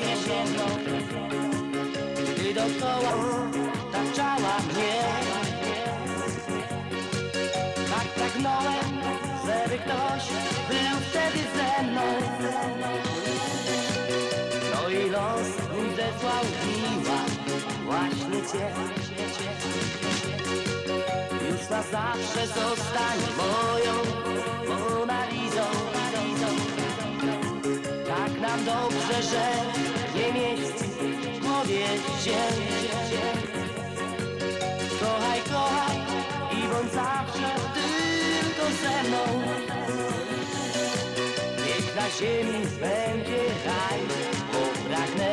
jesienną Ty dookoła taczała mnie. Tak pragnąłem, żeby ktoś był wtedy ze mną. No i los mi miła Właśnie cię. Już na zawsze zostań moją dobrze, że nie mieści w głowie się. Kochaj, kochaj i bądź zawsze tylko ze mną. Niech na ziemi będzie raj, bo pragnę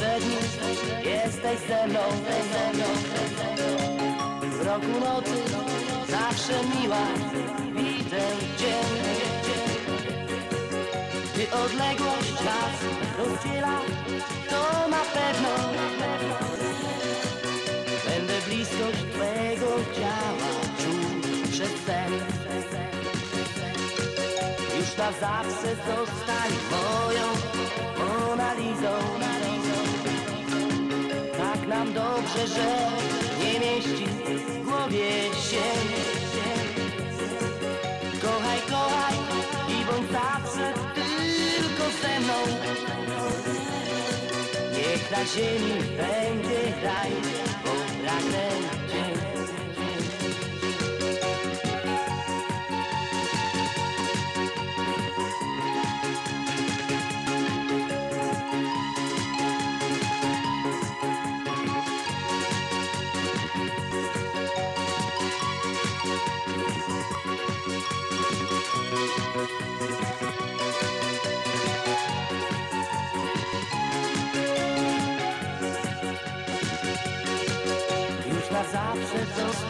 powszednich jesteś ze mną, ze mną. W roku nocy zawsze miła widzę Cię. Gdy odległość nas rozdziela, to na pewno będę bliskość Twego ciała czuł przez sen. Już na zawsze zostań dobrze, że nie mieści w głowie się. Kochaj, kochaj i bądź zawsze tylko ze mną. Niech na ziemi będzie raj, bo pragnę Cię zawsze